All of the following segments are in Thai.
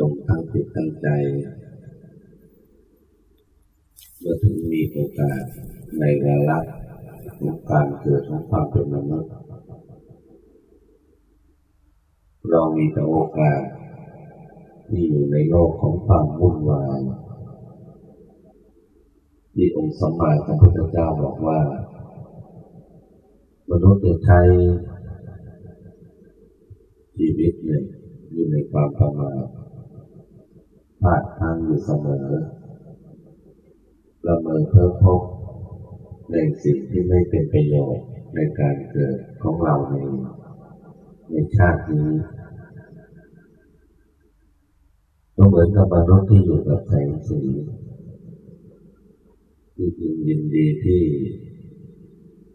จงตั้งจิตตั้งใจ เมื่อถึงมีโอกาสในเวลาของการเกิดของความเป็นมนุษย์เรามีแต่โอกาสที่อยู่ในโลกของความวุ่นวายที่องค์สมมาสัมพุทธเจ้าบอกว่า มนุษย์จะใช้ชีวิตเนี่ยอยู่ในความประมาท พลาดทางอยู่เสมอละเมอเพ้อพบในสิ่งที่ไม่เป็นประโยชน์ในการเกิดของเราในในชาตินี้ก็เหมือนกับมนุษย์ที่อยู่กับแสงสีที่ยินดีที่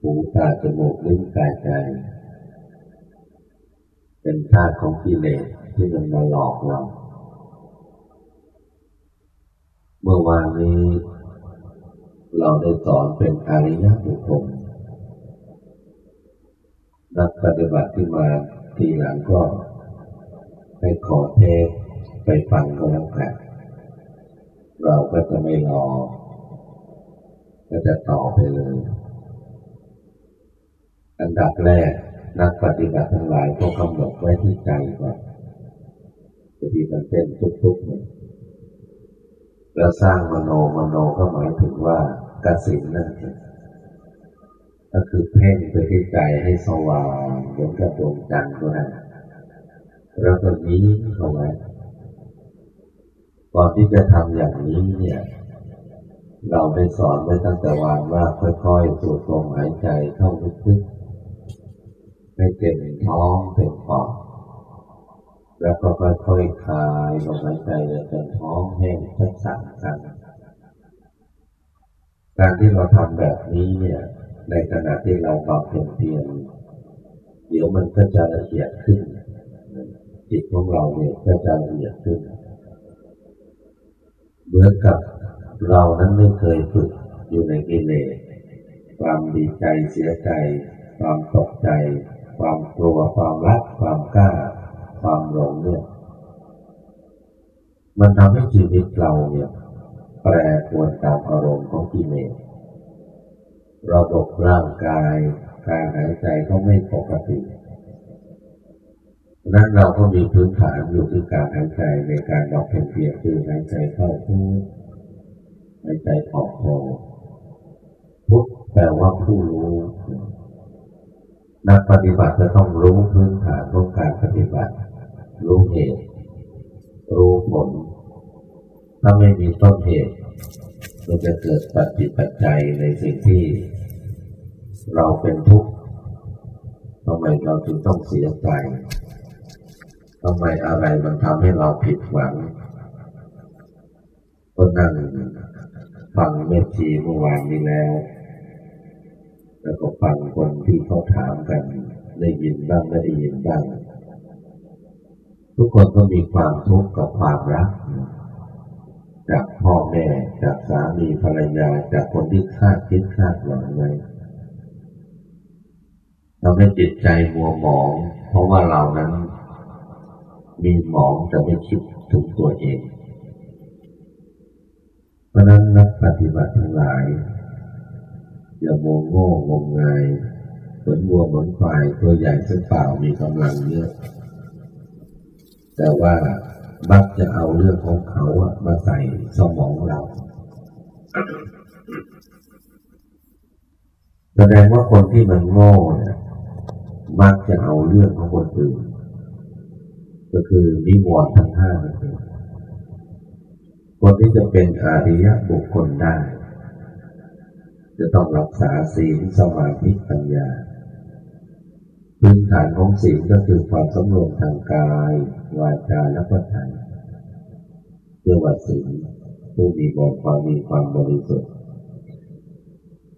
หูตาจมูกลิ้นกายใจ เป็นธาตุของกิเลสที่มันมาหลอกเรา เมื่อวานนี้ เราได้สอนเป็นอริยบุคคลนักปฏิบัติที่มาทีหลังก็ให้ขอเทศไปฟังก็แล้วกันเราก็จะไม่รอ ก็จะต่อไปเลย อันดับแรกนักปฏิบัติทั้งหลายก็กำหนดไว้ที่ใจก่อนจะดีมันเต้นทุกๆเนี่ย แล้วสร้างมโนมโนก็หมายถึงว่ากสินนั่นเองก็คือเพ่งไปที่ใจให้สว่างเหมือนกับดวงจันทร์ก็ได้แล้วก็นี้เข้าไว้ก่อนที่จะทำอย่างนี้เนี่ย เราได้สอนไว้ตั้งแต่วันว่าค่อยๆสูดลมหายใจเข้าลึกๆให้เต็มท้องเต็มปอด แล้วก็ค่อยๆคลายลมหายใจจนท้องแห้งสักสามครั้งการที่เราทำแบบนี้เนี่ย ในขณะที่เราบำเพ็ญเพียรเดี๋ยวมันก็จะละเอียดขึ้น จิตของเราเนี่ยก็จะละเอียดขึ้นเหมือนกับเรานั้นไม่เคยฝึกอยู่ในกิเลสความดีใจเสียใจ ความตกใจ ความกลัวความรักความกล้า ความหลงเนี่ย มันทำให้ชีวิตเราเนี่ย แปรปรวนตามอารมณ์ของกิเลสระบบร่างกายการหายใจก็ไม่ปกตินั้นเราก็มีพื้นฐานอยู่ที่การหายใจในการดอกเพียงคือหายใจเข้าพุทหายใจออกโทพุทแปลว่าผู้รู้ นักปฏิบัติจะต้องรู้พื้นฐานของการปฏิบัติ รู้เหตุ รู้ผล ถ้าไม่มีต้นเหตุ มันจะเกิดปัจจิปัจจัยในสิ่งที่ เราเป็นทุกข์ทำไมเราจึงต้องเสียใจทำไมอะไรมันทำให้เราผิดหวังก็นั่งฟังเมชีเมื่อวานนี้แล้ว แล้วก็ฟังคนที่เขาถามกัน ได้ยินบ้างไม่ได้ยินบ้าง ทุกคนก็มีความทุกข์กับความรัก จากพ่อแม่จากสามีภรรยาจากคนที่คาดคิดคาดหวังไว้ทำให้จิตใจมัวหมอง เพราะว่าเรานั้น มีหมองจะไม่คิดถึงตัวเอง เพราะนั้นนักปฏิบัติทั้งหลาย อย่าโมงโง่งมงายเหมือนวัวเหมือนควายตัวใหญ่เส้นเปล่ามีกำลังเยอะ แต่ว่าบักจะเอาเรื่องของเขาอะมาใส่สมองเรา แสดงว่าคนที่มันโง่เนี่ยมักจะเอาเรื่องของคนอื่น ก็คือนิวรณ์ทั้งห้าคนที่จะเป็นอริยบุคคลได้ จะต้องรักษาศีลสมาธิปัญญา พื้นฐานของศีลก็คือความสำรวมทางกาย วาจาและก็ใจเรียกว่าศีลผู้มีบความมีความบริสุทธิ์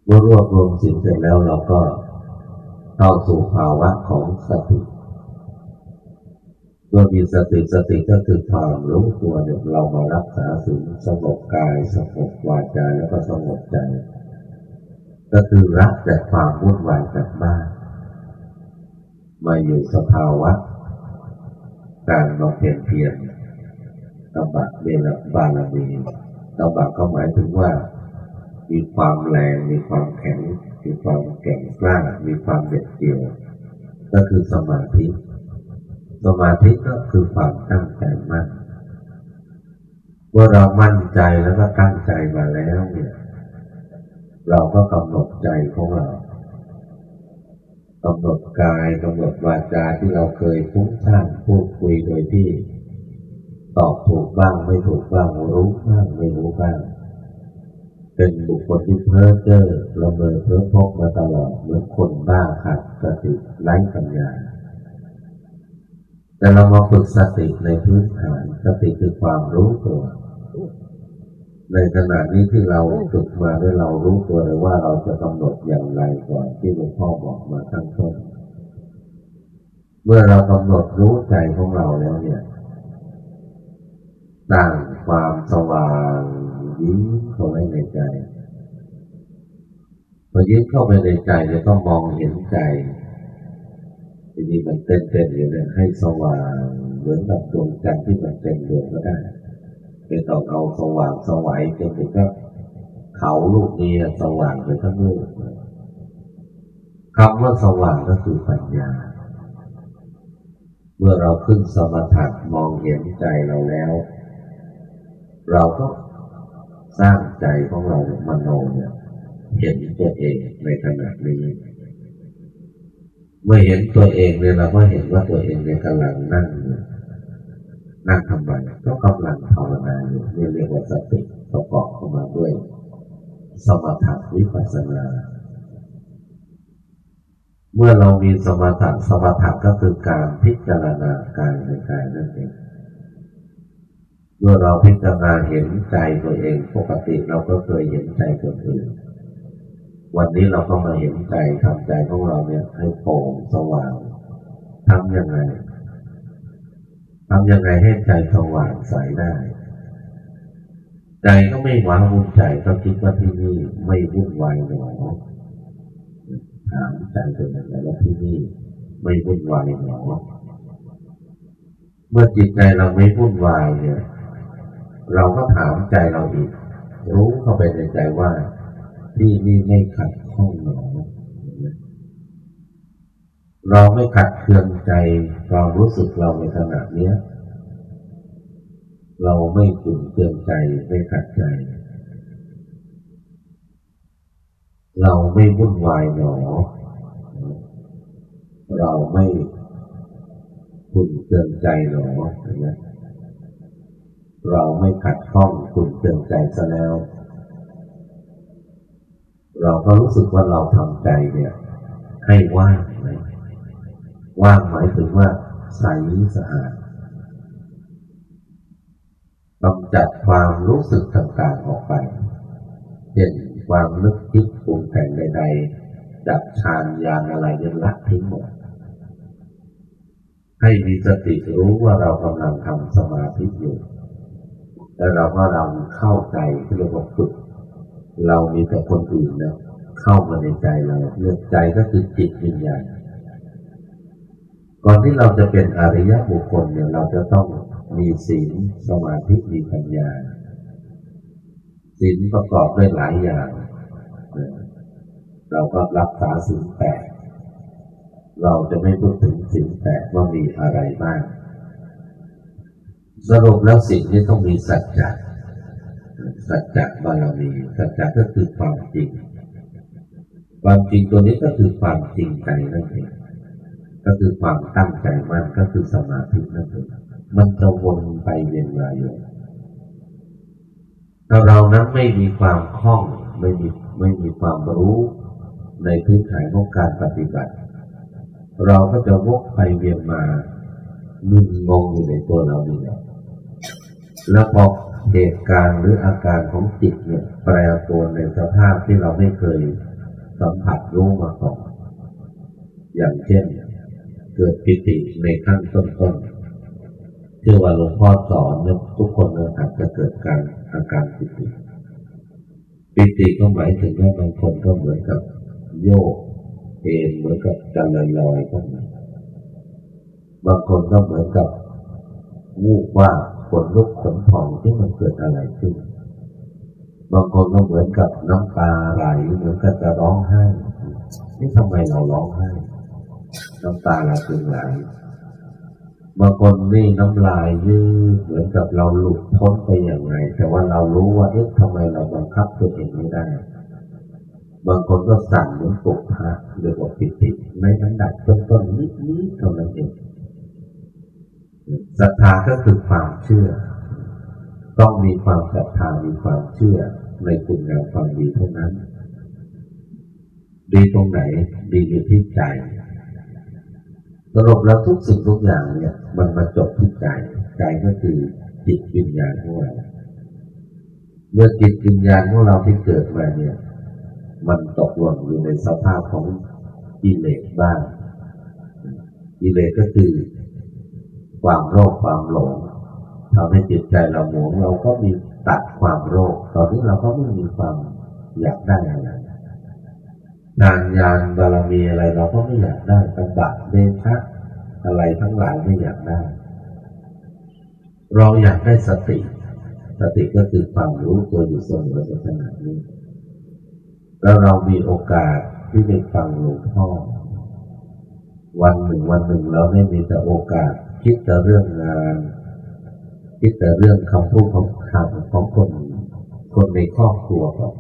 เมื่อรวบรวมศีลเสร็จแล้วเราก็เข้าสู่ภาวะของสติเมื่อมีสติสติก็คือความรู้ตัวเนี่ยเรามารักษาสิ่งสงบกายสงบวาจาแล้วก็สงบใจ ก็คือรักแต่ความวุ่นวายจากบ้านมาอยู่สภาวะ การบำเพ็ญเพียรตบะเบลบาลามีตบะก็หมายถึงว่า มีความแรง มีความแข็ง มีความแข็งกล้า มีความเด็ดเดี่ยว ก็คือสมาธิ สมาธิก็คือความตั้งใจมั่นเมื่อเรามั่นใจแล้วก็ตั้งใจมาแล้วเนี่ย เราก็กำหนดใจของเรา กำหนดกายกำหนดวาจาที่เราเคยฟุ้งซ่านพูดคุยโดยที่ ตอบถูกบ้างไม่ถูกบ้างรู้บ้างไม่รู้บ้างเป็นบุคคลที่เพ้อเจ้อละเมอเพ้อพกมาตลอดเหมือนคนบ้าขาดสติไร้ปัญญาแต่เรามาฝึกสติในพื้นฐานสติคือความรู้ตัว ในขณะนี้ที่เราฝึกมาด้วยเรารู้ตัวเลยว่าเราจะกำหนดอย่างไรก่อนที่หลวงพ่อบอกมาตั้งต้น เมื่อเรากำหนดรู้ใจของเราแล้วเนี่ยตั้งความสว่างยิ้มเข้าไว้ในใจพอยิ้มเข้าไปในใจจะต้องมองเห็นใจทีนี้มันเต้นๆอยู่เนี่ยให้สว่างเหมือนกับดวงจันทร์ที่มันเต็มดวงก็ได้ ไม่ต้องเอาสว่างสวัยจนถึงกับเขาลูกนี้สว่างไปทั้งลูกคำว่าสว่างก็คือปัญญา เมื่อเราขึ้นสมถะมองเห็นใจเราแล้ว เราก็สร้างใจของเรามโนเนี่ยเห็นตัวเองในขณะนี้เมื่อเห็นตัวเองเนี่ยเราก็เห็นว่าตัวเองเนี่ยกำลังนั่งอยู่ นั่งทำไมก็กำลังภาวนาอยู่นี่เรียกว่าสติประกอบเข้ามาด้วย สมถะวิปัสสนา เมื่อเรามีสมถะสมถะก็คือการพิจารณากายในกายนั่นเองเมื่อเราพิจารณาเห็นใจตัวเองปกติเราก็เคยเห็นใจคนอื่นวันนี้เราก็มาเห็นใจทำใจของเราเนี่ยให้โปร่งสว่างทำยังไง ทำยังไงให้ใจสว่างใสได้ ใจก็ไม่หวาวุ่นใจก็คิดว่าที่นี่ไม่วุ่นวายหนอถามใจตัวเองว่าที่นี่ไม่วุ่นวายหนอเมื่อจิตใจเราไม่วุ่นวายเนี่ย เราก็ถามใจเราอีก รู้เข้าไปในใจว่า ที่นี่ไม่ขัดข้องหนอ เราไม่ขัดเคืองใจความรู้สึกเราในขณะนี้เราไม่ขุ่นเคืองใจไม่ขัดใจ เราไม่วุ่นวายหนอ เราไม่ขุ่นเคืองใจหนอนะเราไม่ขัดข้องขุ่นเคืองใจซะแล้ว เราก็รู้สึกว่าเราทำใจเนี่ย ให้ว่าง ว่างหมายถึงว่าใสสะอาดกำจัดความรู้สึกต่างๆออกไป เช่นความนึกคิดปรุงแต่งใดๆ ดับฌานยานอะไรยันละทิ้งหมด ให้มีสติรู้ว่าเรากำลังทำสมาธิอยู่แต่เราก็เราเข้าใจที่เรียกว่าฝึก เรามีแต่คนอื่นนะเข้ามาในใจเราเรื่องใจก็คือจิตวิญญาณ ก่อนที่เราจะเป็นอริยบุคคลเนี่ยเราจะต้องมีศีลสมาธิมีปัญญาศีลประกอบด้วยหลายอย่าง เราก็รักษาศีลแปดเราจะไม่พูดถึงศีลแปดว่ามีอะไรบ้างสรุปแล้วสิ่งนี้ต้องมีสัจจะสัจจะบารมีสัจจะก็คือความจริง ความจริงตัวนี้ก็คือความจริงใจนั่นเอง ก็คือความตั้งใจมั่นก็คือสมาธินั่นเองมันจะวนไปเวียนมาอยู่ถ้าเรานั้นไม่มีความคล่องไม่มีไม่มีความรู้ในพื้นฐานของการปฏิบัติ เราก็จะวกไปเวียนมามึนงงอยู่ในตัวเรานี่และแล้วพอเหตุการณ์หรืออาการของจิตเนี่ยแปรปรวนในสภาพที่เราไม่เคยสัมผัสรู้มาก่อนอย่างเช่น เกิดปิติในขั้นต้นๆที่ว่าหลวงพ่อสอนทุกคนเนี่ยอาจจะเกิดการอาการปิติ ปิติก็หมายถึงว่าบางคนก็เหมือนกับโยกเองเหมือนกับจะลอยลอยขึ้นมาบางคนก็เหมือนกับวูบว่าขนลุกขนพองที่มันเกิดอะไรขึ้น บางคนก็เหมือนกับน้ำตาไหลเหมือนกับจะร้องไห้นี่ทำไมเราร้องไห้ น้ำตาเราจึงไหลบางคนนี่น้ำลายยืดเหมือนกับเราหลุดพ้นไปอย่างไร แต่ว่าเรารู้ว่าเอ๊ะทำไมเราบังคับตัวเองไม่ได้ บางคนก็สั่นเหมือนปกพระเรียกว่าปิติในอันดับต้นๆนิดๆเท่านั้นเองศรัทธาก็คือความเชื่อ ต้องมีความศรัทธามีความเชื่อในคุณงามความดีเท่านั้น ดีตรงไหนดีอยู่ที่ใจ สรุปแล้วทุกสิ่งทุกอย่างเนี่ย มันมาจบที่ใจใจก็คือจิตวิญญาณของเราเมื่อจิตวิญญาณของเราที่เกิดมาเนี่ย มันตกหล่นอยู่ในสภาพของกิเลสบ้างกิเลสก็คือความโรคความหลงทำให้จิตใจเราหมองเราก็มีตัดความโรคตอนนี้เราก็ไม่มีความอยากได้อะไร งานยานบารมีอะไรเราก็ไม่อยากได้ตบะเดชะอะไรทั้งหลายไม่อยากได้ เราอยากได้สติ สติก็คือความรู้ตัวอยู่เสมอในขณะนี้ แล้วเรามีโอกาสที่ได้ฟังหลวงพ่อ วันหนึ่งวันหนึ่งเราไม่มีแต่โอกาส คิดแต่เรื่องงาน คิดแต่เรื่องคำพูดของคำของคน คนในครอบครัวครับ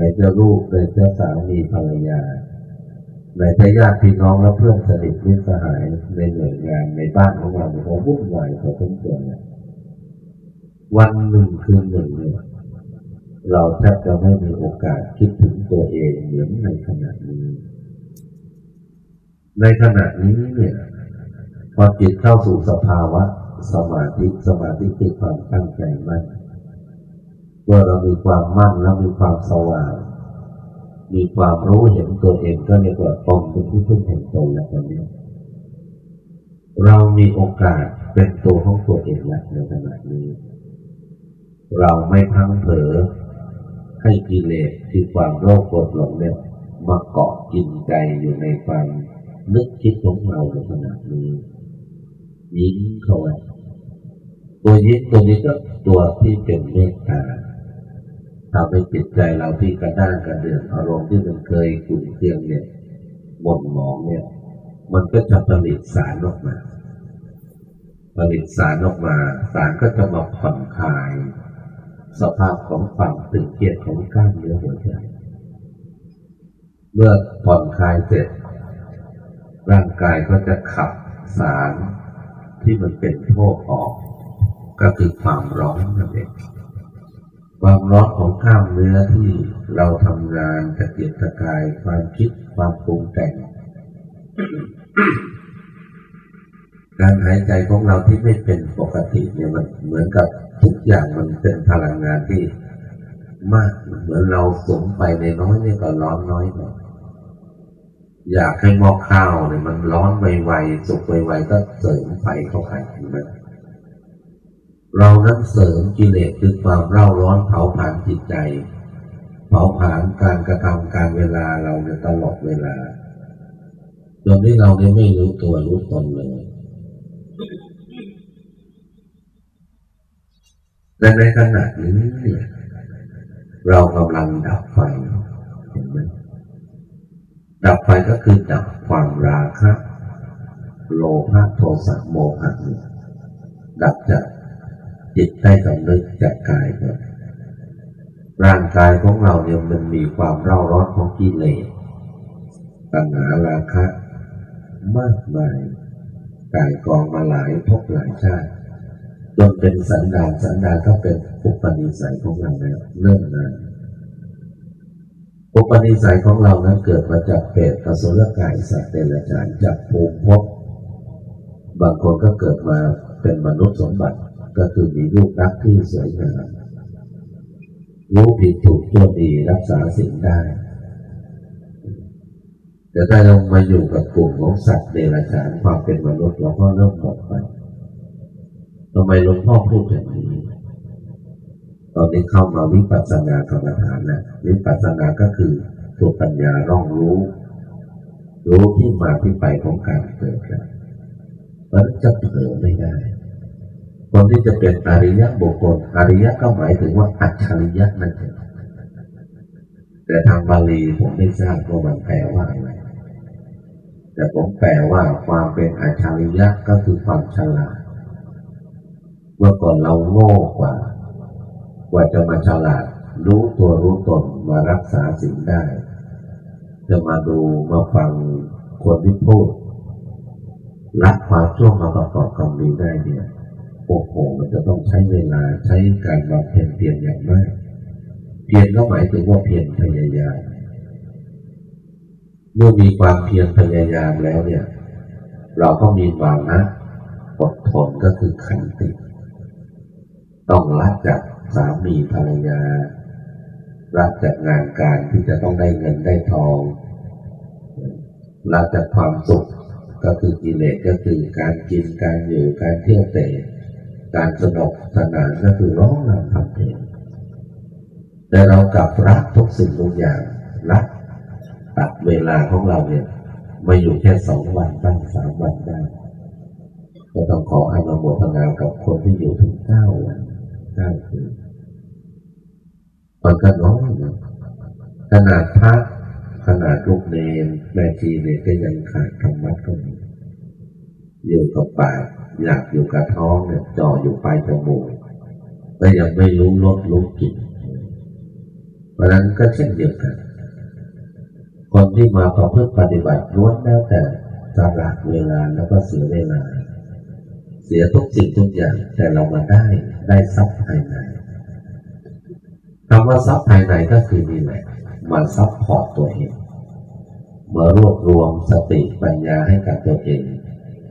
นจะลูกในจะสามีภรรยาในจะญาติพี่น้องและเพื่อนสนิทมิตรสหายในหน่วยงานในบ้านของเราเนี่ยเราวุ่นวายพอสมควรเนี่ยวันหนึ่งคืนหนึ่งเนี่ยเราแทบจะไม่มีโอกาสคิดถึงตัวเองเหมือนในขณะนี้ ในขณะนี้เนี่ยพอจิตเข้าสู่สภาวะ สมาธิสมาธิคือความตั้งใจมั่น มื่อเรามีความมั่นแล้วมีความสว่าง มีความรู้เห็นตัวเองก็เรียกว่าตรงเป็นที่พึ่งแห่งตนแล้วตอนนี้เรามีโอกาสเป็นตัวของตัวเองแล้วในขณะนี้ เราไม่พังเผลอให้กิเลสคือความโลภโกรธหลงเนี่ยมาเกาะกินใจอยู่ในความนึกคิดของเราในขณะนี้ยิ้มเข้าไว้ตัวยิ้มตัวนี้ก็ตัวที่เป็นเมตตา ทำให้จิตใจเราที่กระด้างกระเดือนอารมณ์ที่มันเคยขุ่นเคืองเนี่ยหม่นหมองเนี่ย มันก็จะผลิตสารออกมาผลิตสารออกมา สารก็จะมาผ่อนคลาย สภาพของความตึงเครียดของกล้ามเนื้อหัวใจเมื่อผ่อนคลายเสร็จ ร่างกายก็จะขับสารที่มันเป็นโทษออก ก็คือความร้อนนั่นเอง ความร้อนของกล้ามเนื้อที่เราทำงานกระเกียดกระกายความคิดความปรุงแต่ง การหายใจของเราที่ไม่เป็นปกติเนี่ยมันเหมือนกับทุกอย่างมันเป็นพลังงานที่มากเหมือนเราสมไปในน้อยนี่ก็ร้อนน้อยหน่อยอยากให้หม้อข้าวเนี่ยมันร้อนไวๆสุกไวๆก็เสริมไฟเข้าไปเห็นไหม เรานั้นเสริมกิเลสคือความเร่าร้อนเผาผลาญจิตใจ เผาผลาญการกระทำการเวลาเราเนี่ยตลอดเวลาจนที่เราเนี่ยไม่รู้ตัวรู้ตนเลยและในขณะนี้เนี่ยเรากำลังดับไฟเห็นไหมดับไฟก็คือดับความราคะ โลภะโทสะโมหะดับจาก จิตได้สำนึกจากกายครับร่างกายของเราเนี่ยมันมีความเร่าร้อนของกิเลสตัณหาราคะ มากมายกายกองมาหลายพบหลายชาติจนเป็นสันดานสันดานก็เป็นอุปนิสัยของเราแล้วเริ่มนานอุปนิสัยของเรานั้นเกิดมาจากเปรตกสุรกายสัตว์เดรัจฉานจากภูมิภพบางคนก็เกิดมาเป็นมนุษย์สมบัติ ก็คือมีรูปรักที่สวยงามรู้ผิดถูกตัวดีรักษาสิ่งได้แต่ถ้าเรามาอยู่กับกลุ่มของสัตว์เดรัจฉานความเป็นมนุษย์เราก็เริ่มหมดไปทำไมหลวงพ่อพูดอย่างนี้ตอนนี้เข้ามาวิปัสสนากรรมฐานนะวิปัสสนาก็คือตัวปัญญาร่องรู้ รู้ที่มาที่ไปของการเกิดกันมันจะเผลอไม่ได้ คนที่จะเป็นอริยะบุคคลอริยะก็หมายถึงว่าอัจฉริยะนั่นเองแต่ทางบาลีผมไม่ทราบว่ามันแปลว่าอะไรแต่ผมแปลว่าความเป็นอัจฉริยะก็คือความฉลาดเมื่อก่อนเราโง่กว่า กว่าจะมาฉลาด รู้ตัวรู้ตนมารักษาสิ่งได้ จะมาดูมาฟังคนที่พูดรักความชั่วมาประกอบกรรมดีได้เนี่ย โอ้โหมันจะต้องใช้เวลาใช้การบำเพ็ญเพียรอย่างมาก เพียรก็หมายถึงว่าเพียรพยายาม เมื่อมีความเพียรพยายามแล้วเนี่ย เราก็มีวานะอดทนก็คือขันติ ต้องรักจากสามีภรรยา รักจากงานการที่จะต้องได้เงินได้ทองรักจากความสุขก็คือกิเลสก็คือการกินการอยู่การเที่ยวเตะ การสนุกสนานก็คือร้องรำทำเพลงแต่เรากลับรักทุกสิ่งทุกอย่างรักตัดเวลาของเราเนี่ยมาอยู่แค่สองวันบ้างสามวันได้ก็ต้องขออนุโมทนากับคนที่อยู่ถึงเก้าวันเก้าคืนมันก็น้อยนะขนาดพระขนาดลูกเนนแม่ชีเนี่ยก็ยังขาดธรรมะก็มี อยู่กับปากอยากอยู่กับท้องเนี่ยจ่ออยู่ปลายจมูกก็ยังไม่รู้รสรู้กลิ่นเพราะนั้นก็เช่นเดียวกัน คนที่มาประพฤติปฏิบัติล้วนแล้วแต่สละเวลาแล้วก็เสียเวลา เสียทุกสิ่งทุกอย่างแต่เรามาได้ได้ทรัพย์ภายในคำว่าทรัพย์ภายในก็คือนี่แหละมาซับพอร์ตตัวเองมารวบรวมสติปัญญาให้กับตัวเอง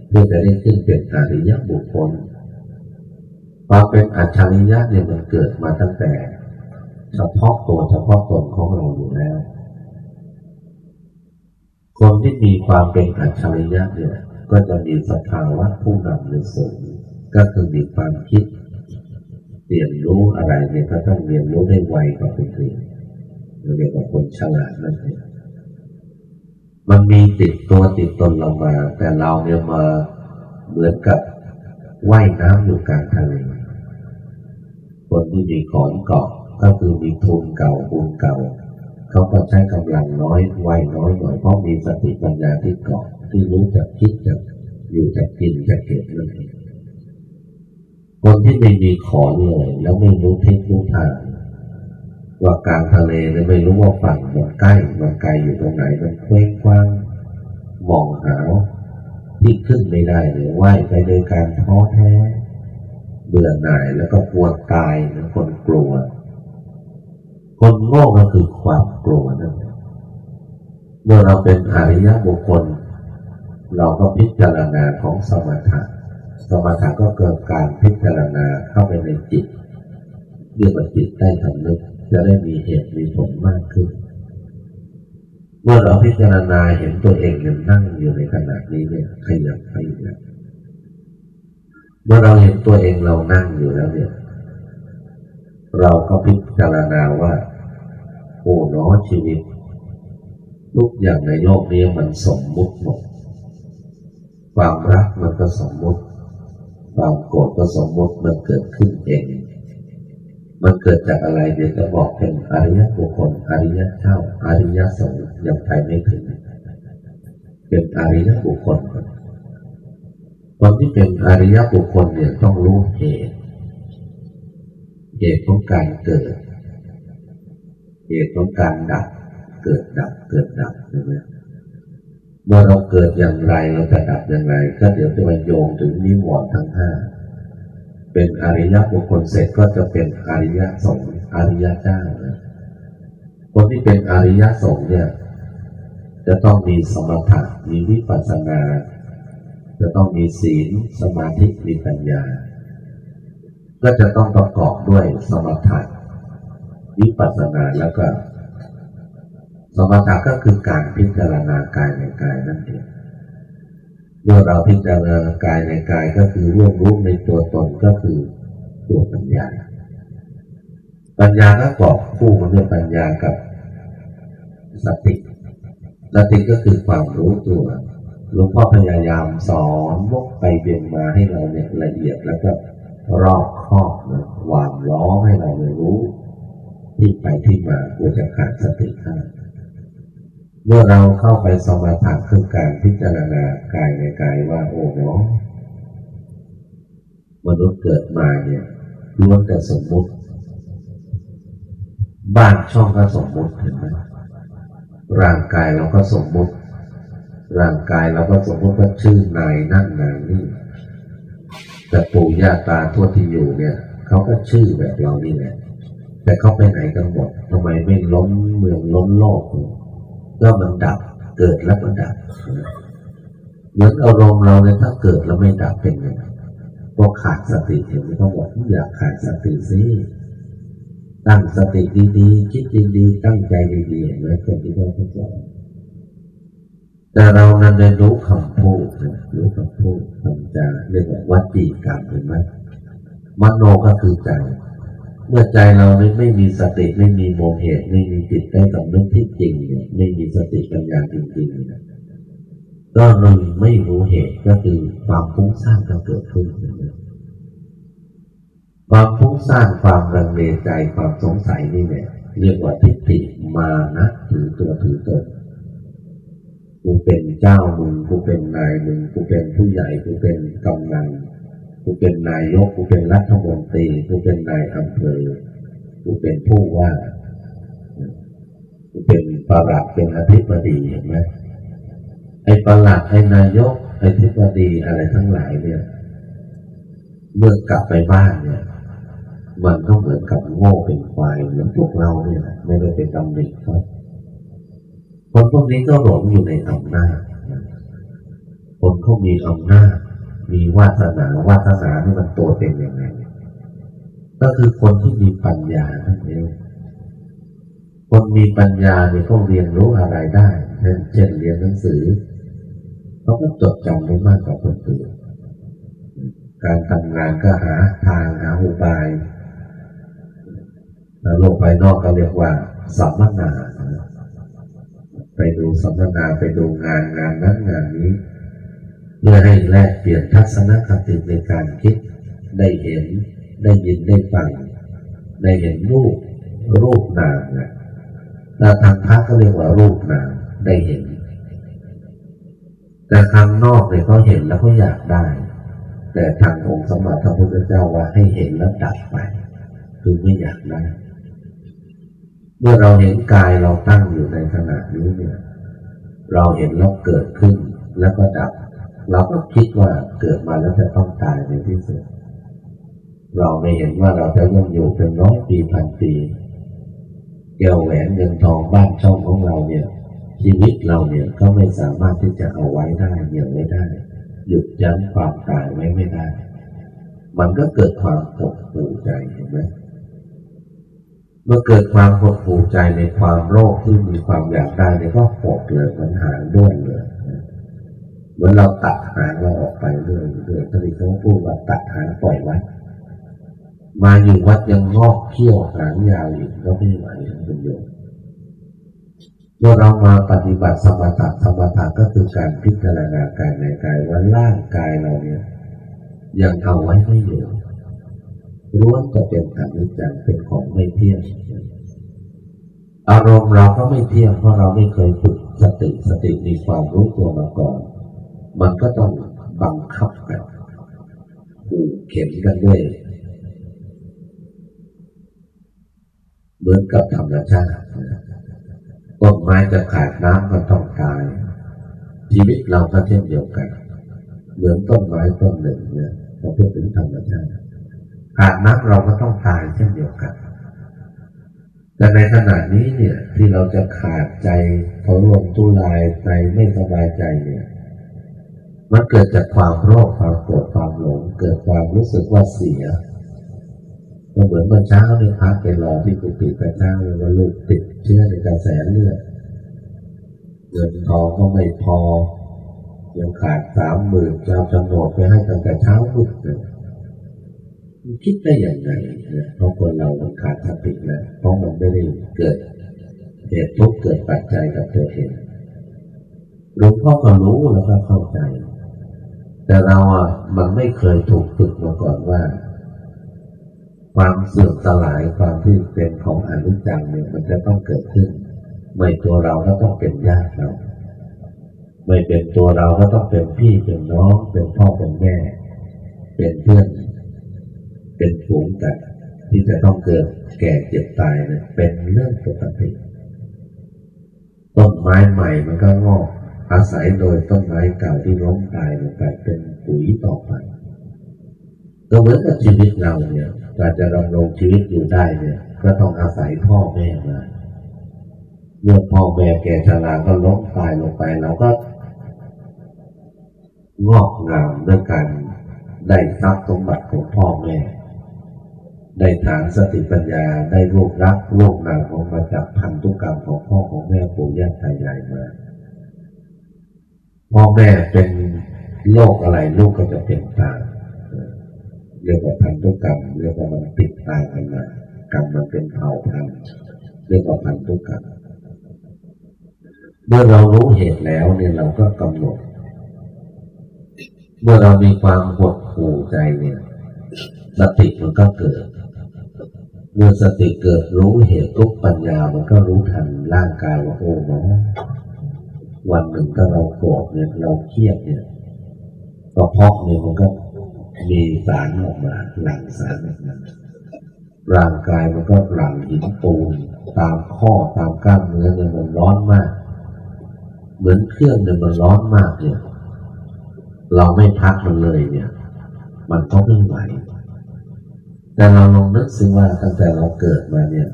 เพื่อจะได้ขึ้นเป็นอริยบุคคลความเป็นอัจฉริยะเนี่ยมันเกิดมาตั้งแต่ เฉพาะตัวเฉพาะตนของเราอยู่แล้ว คนที่มีความเป็นอัจฉริยะเนี่ยก็จะมีสภาวะผู้นำหรือสูงก็คือมีความคิดเรียนรู้อะไรเนี่ยก็ต้องเรียนรู้ได้ไวกว่าคนอื่นเรียกว่าคนฉลาดนั่นเอง มันมีติดตัวติดตนเรามา แต่เราเนี่ยมาเหมือนกับว่ายน้ำอยู่กลางทะเลคนที่มีขอนเกาะก็คือมีทุนเก่าบุญเก่า เขาก็ใช้กำลังน้อยว่ายน้อยหน่อยเพราะมีสติปัญญาที่เกาะที่รู้จักคิดจักอยู่จักกินจักเก็บนั่นเองคนที่ไม่มีขอนเลยแล้วไม่รู้ทิศรู้ทาง ว่ากลางทะเลเนี่ยไม่รู้ว่าฝั่งมันใกล้มันไกลอยู่ตรงไหนมันเคว้งคว้างมองหาที่ขึ้นไม่ได้เลยว่ายไปโดยการท้อแท้ เบื่อหน่ายแล้วก็ปวดตายนะคนกลัว คนโง่ก็คือความกลัวนั่นเองเมื่อเราเป็นอริยบุคคล เราก็พิจารณาของสมถะสมถะก็เกิดการพิจารณาเข้าไปในจิตเรียกว่าจิตได้ทำนึก จะได้มีเหตุมีผลมากขึ้น เมื่อเราพิจารณาเห็นตัวเองยังนั่งอยู่ในขณะนี้เนี่ยขยับไปแล้วเมื่อเราเห็นตัวเองเรานั่งอยู่แล้วเนี่ย เราก็พิจารณาว่าโอ้น้อชีวิต ทุกอย่างในโลกนี้มันสมมุติหมดความรักมันก็สมมุติ ความโกรธก็สมมุติมันเกิดขึ้นเอง มันเกิดจากอะไรเดี๋ยวจะบอกเป็นอริยบุคคลอริยเจ้าอริยสงฆ์ยังไปไม่ถึง เป็นอริยบุคคลคนที่เป็นอริยบุคคลเนี่ยต้องรู้เหตุเหตุของการเกิด เหตุของการดับ เกิดดับเกิดดับใช่ไหมเมื่อเราเกิดอย่างไรเราจะดับอย่างไร ก็เดี๋ยวจะมาโยงถึงนิวรณ์ทั้งห้า เป็นอริยบุคคลเสร็จก็จะเป็นอริยสงฆ์อริยเจ้านะคนที่เป็นอริยสงฆ์เนี่ย จะต้องมีสมถะมีวิปัสสนา จะต้องมีศีลสมาธิมีปัญญา ก็จะต้องประกอบด้วยสมถะวิปัสสนาแล้วก็ สมถะก็คือการพิจารณากายในกายนั่นเอง เมื่อเราพิจารณากายในกายก็คือร่วมรู้ในตัวตนก็คือตัวปัญญา ปัญญาก็กอบคู่มาด้วยปัญญากับสติสติก็คือความรู้ตัวหลวงพ่อพยายามสอนวกไปเบี่ยงมาให้เราเนี่ยละเอียดแล้วก็รอบคอบนะหวานล้อมให้เราเลยรู้ ที่ไปที่มาเพื่อจะขาดสติได้ เมื่อเราเข้าไปสมาธิคือการพิจารณากายในกายว่าโอ้เนาะมนุษย์เกิดมาเนี่ยล้วนแต่สมมุติ บ้านช่องก็สมมุติเห็นไหมร่างกายเราก็สมมุติ ร่างกายเราก็สมมุติว่าชื่อนายนั่นนายนี่แต่ปู่ย่าตาทั่วที่อยู่เนี่ยเขาก็ชื่อแบบเรานี่แหละแต่เขาไปไหนกันหมดทำไมไม่ล้มเมืองล้มโลก ก็มันดับ เกิดแล้วมันดับ เหมือนอารมณ์เราเนี่ยถ้าเกิดแล้วไม่ดับเป็นไงก็ขาดสติเห็นไหมเขาบอกอยากขาดสติสิตั้งสติดีๆคิดดีๆตั้งใจดีๆเห็นไหมคนที่เขาสอนแต่เรานั้นได้รู้คำพูดรู้คำพูดคำจาเรียกว่าวัจีกรรมเห็นไหมมโนก็คือใจ เมื่อใจเราไม่ไม่มีสติไม่มีโมเหตุไม่มีจิตใต้สำนึกที่จริงเนี่ยไม่มีสติปัญญาจริงๆก็เลยไม่รู้เหตุก็คือความฟุ้งซ่านก็เกิดขึ้นความฟุ้งซ่านความรังเลใจความสงสัยนี่เนี่ยเรียกว่าทิฏฐิมานะถือตัวถือตนกูเป็นเจ้ามึงกูเป็นนายมึงกูเป็นผู้ใหญ่กูเป็นกำนัน กูเป็นนายกกูเป็นรัฐมนตรีกูเป็นนายอำเภอกูเป็นผู้ว่ากูเป็นประหลัดเป็นอธิบดีเห็นไหมไอ้ประหลัดไอ้นายกไอ้อธิบดีอะไรทั้งหลายเนี่ย เมื่อกลับไปบ้านเนี่ย มันก็เหมือนกับโง่เป็นควายเหมือนพวกเราเนี่ย ไม่ได้เป็นตำหนิครับคนพวกนี้ก็หลงอยู่ในอำนาจคนเขามีอำนาจ มีวาสนาวาสนาที่มันตัวเป็นยังไง ก็คือคนที่มีปัญญานั่นเองคนมีปัญญาเนี่ยเขาเรียนรู้อะไรได้เช่นเรียนหนังสือเขาก็จดจำได้มากกว่าคนอื่นการทำงานก็หาทางหาอุบายแล้วโลกภายนอกก็เรียกว่าสัมมนา ไปดูสัมมนาไปดูงานงานนั้นงานนี้ เพื่อให้แลกเปลี่ยนทัศนคติในการคิด ได้เห็นได้ยินได้ฟังได้เห็นรูปรูปนามนะแล้วทางพระก็เรียกว่ารูปนามได้เห็น แต่ทางนอกเนี่ยเขาเห็นแล้วเขาอยากได้ แต่ทางองค์สมบัติพระพุทธเจ้าว่าให้เห็นแล้วดับไป คือไม่อยากได้ เมื่อเราเห็นกายเราตั้งอยู่ในขณะนี้เนี่ย เราเห็นแล้วเกิดขึ้นแล้วก็ดับ เราก็คิดว่าเกิดมาแล้วจะต้องตายในที่สุด เราไม่เห็นว่าเราจะยังอยู่เป็นร้อยปีพันปีเกี่ยวแหวนเงินทองบ้านช่องของเราเนี่ย ชีวิตเราเนี่ยก็ไม่สามารถที่จะเอาไว้ได้เหยียบไม่ได้ หยุดยั้งความตายไว้ไม่ได้ มันก็เกิดความหดหู่ใจเห็นไหมเมื่อเกิดความหดหู่ใจในความโรคที่มีความอยากได้เนี่ยก็หดเลยมันหางด้วนเลย เหมือนเราตัดหางเราออกไปเรื่อยเรื่อยที่เขาพูดว่าตัดหางปล่อยไว้ มาอยู่วัดยังงอกเขี้ยวหางยาวอีกก็ไม่ไหวคุณโยมเมื่อเรามาปฏิบัติสมถะสมถะก็คือการพิจารณากายในกายว่าร่างกายเราเนี่ย ยังเอาไว้ไม่อยู่ล้วนจะเป็นอนิจจังเป็นของไม่เที่ยงอารมณ์เราก็ไม่เที่ยงเพราะเราไม่เคยฝึกสติสติมีความรู้ตัวมาก่อน มันก็ต้องบังคับกันผูกเข็นกันด้วยเหมือนกับธรรมชาติต้นไม้จะขาดน้ำมันต้องตาย ชีวิตเราก็เช่นเดียวกัน เหมือนต้นไม้ต้นหนึ่งเนี่ยพอพูดถึงธรรมชาติขาดน้ำเราก็ต้องตายเช่นเดียวกัน แต่ในขณะนี้เนี่ยที่เราจะขาดใจพอรวมตุลายใจไม่สบายใจเนี่ย มันเกิดจากความโลภความโกรธความหลง เกิดความรู้สึกว่าเสียก็เหมือนเมื่อเช้าเนี่ยพักไปรอที่กุฏิกระเช้าว่าลูกติดเชื้อในกระแสเลือดเงินทองก็ไม่พอยังขาดสามหมื่นจะเอาจำนวนไปให้ตั้งแต่เช้าพุดเลยคิดได้อย่างไรเนี่ยเพราะคนเรามันขาดสตินะเพราะมันไม่ได้เกิดเหตุทุกเกิดปัจจัยกับตัวเองหลวงพ่อก็รู้แล้วก็เข้าใจ แต่เราอะมันไม่เคยถูกฝึกมาก่อนว่า ความเสื่อมสลายความที่เป็นของอนิจจังเนี่ยมันจะต้องเกิดขึ้นไม่ตัวเราก็ต้องเป็นญาติเราไม่เป็นตัวเราก็ต้องเป็นพี่เป็นน้องเป็นพ่อเป็นแม่ เป็นเพื่อน เป็นฝูงกันที่จะต้องเกิดแก่เจ็บตายเนี่ยเป็นเรื่องปกติต้นไม้ใหม่มันก็งอก อาศัยโดยต้นไม้เก่าที่ล้มตายลงไปเป็นปุ๋ยต่อไปก็เหมือนกับชีวิตเราเนี่ยการจะดำรงชีวิตอยู่ได้เนี่ย ก็ต้องอาศัยพ่อแม่มาเมื่อพ่อแม่แก่ชราก็ล้มตายลงไปเราก็งอกงามด้วยการได้ทรัพย์สมบัติของพ่อแม่ ได้ฐานสติปัญญาได้รูปรักโลกนามของมาจากพันธุกรรมของพ่อของแม่ปู่ย่าตายายมา พ่อแม่เป็นโรคอะไรลูกก็จะเป็นตามเรียกว่าพันธุกรรมเรียกว่ามันติดตามกันมากรรมมันเป็นเผ่าพันธุ์เรียกว่าพันธุกรรมเมื่อเรารู้เหตุแล้วเนี่ยเราก็กำหนด เมื่อเรามีความหดหู่ใจเนี่ย สติมันก็เกิด เมื่อสติเกิดรู้เหตุทุกปัญญามันก็รู้ทันร่างกายว่าโอ้เนาะ วันหนึ่งถ้าเราโกรธเนี่ยเราเครียดเนี่ยกระเพาะเนี่ยมันก็มีสารออกมาหลั่งสารออกมาร่างกายมันก็หลั่งหินปูนตามข้อตามกล้ามเนื้อเนี่ยมันร้อนมาก เหมือนเครื่องเนี่ยมันร้อนมากเนี่ย เราไม่พักมันเลยเนี่ย มันก็ไม่ไหวแต่เราลองนึกซิว่าตั้งแต่เราเกิดมาเนี่ย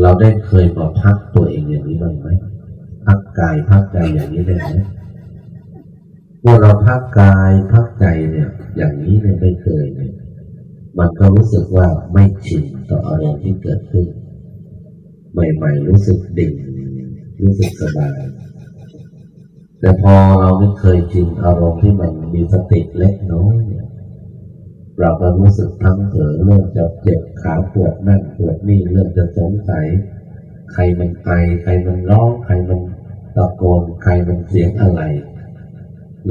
เราได้เคยมาพักตัวเองอย่างนี้บ้างไหม พักกายพักใจอย่างนี้ได้ไหมเมื่อเราพักกายพักใจเนี่ย อย่างนี้เนี่ยไม่เคยเนี่ยมันก็รู้สึกว่าไม่ชินต่ออารมณ์ที่เกิดขึ้น ใหม่ๆรู้สึกดิ่งรู้สึกสบาย แต่พอเราไม่เคยชินอารมณ์ที่มันมีสติเล็กน้อยเนี่ยเราก็รู้สึกทั้งเผลอเรื่องจะเจ็บขาปวดนั่นปวดนี่เรื่องจะสงสัย ใครมันไอใครมันร้องใครมันะโกนใครมันเสียงอะไร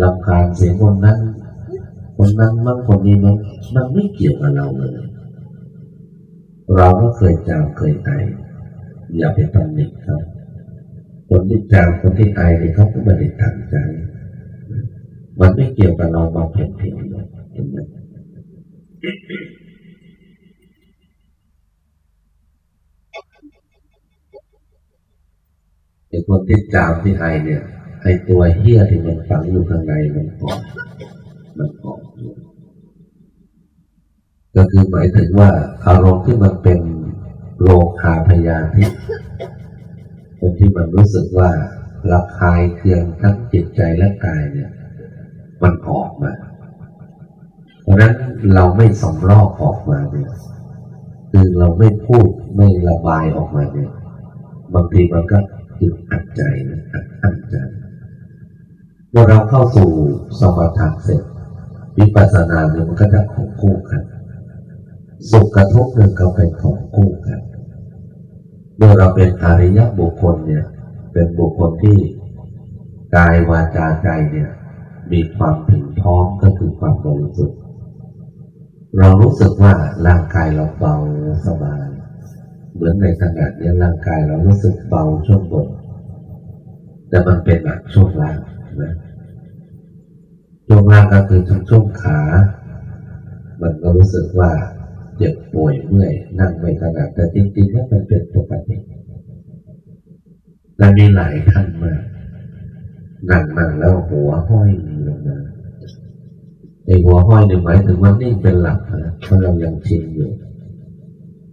ลำคาญเสียงคนนั้น คนนั้นมั่งคนนี้มั่งมันไม่เกี่ยวกับเราเลย เราก็เคยจามเคยไออย่าไปตำหนิเขาคนที่จามคนที่ไอเนี่ยเขาก็ไม่ได้ตั้งใจ มันไม่เกี่ยวกับเรามาเพียงเพียงเห็นไหม ไอ้คนที่จามที่ไอเนี่ยไอตัวเหี้ยที่มันฝังอยู่ข้างในมันออกมันออกก็คือหมายถึงว่าอารมณ์ที่มันเป็นโลคาพยาธิเป็นที่มันรู้สึกว่าระคายเคืองทั้งจิตใจและกายเนี่ย มันออกมา เพราะนั้นเราไม่สำรอกออกมาเนี่ยคือเราไม่พูดไม่ระบายออกมาเนี่ยบางทีมันก็ อึดอัดใจอัดอั้นใจเมื่อเราเข้าสู่สมถะเสร็จวิปัสสนาเนี่ยมันก็จะของคู่กันสุขกระทบหนึ่งก็เป็นของคู่กันเมื่อเราเป็นอริยบุคคลเนี่ย เป็นบุคคลที่กายวาจาใจเนี่ย มีความถึงพร้อมก็คือความบริสุทธิ์เรารู้สึกว่าร่างกายเราเบาสบาย เหมือนในขณะนี้ร่างกายเรารู้สึกเบาช่วงบนแต่มันเป็นหนักช่วงล่างนะช่วงล่างก็คือทั้งช่วงขา มันก็รู้สึกว่าเจ็บป่วยเมื่อยนั่งไม่ถนัดแต่จริงๆแล้วมันเป็นปกติและมีหลายท่านมากนั่งนั่งแล้วหัวห้อยลงมาไอหัวห้อยเนี่ยหมายถึงว่านิ่งเป็นหลักนะเพราะเรายังชินอยู่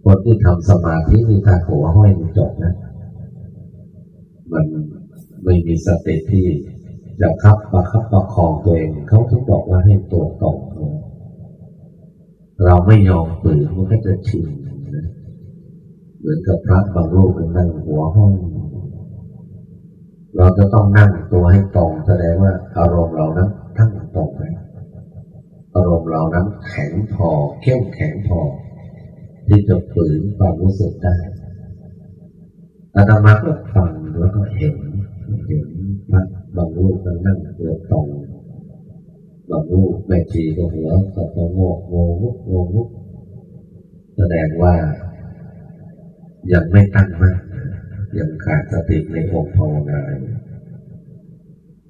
คนที่ทำสมาธินี่ถ้าหัวห้อยมันจบนะ มันไม่มีสติที่จะคับประคับประคองตัวเอง เขาถึงบอกว่าให้ตัวตรงเราไม่ยอมฝืนมันก็จะชินเหมือนกับพระบางรูปเป็นนั่งหัวห้อง เราจะต้องนั่งตัวให้ตรงแสดงว่าอารมณ์เรานั้นทั้งตรงไหมอารมณ์เรานั้นแข็งพอเข้มแข็งพอ ที่จะฝืนความรู้สึกได้อาตมาก็ฟังแล้วก็เห็นเห็นพระบางรูปนั่งตัวตรงบางรูปแม่ชีก็หัวสับโงกโงงุกโงงุกแสดงว่า ยังไม่ตั้งมั่นยังขาดสติในองค์ภาวนา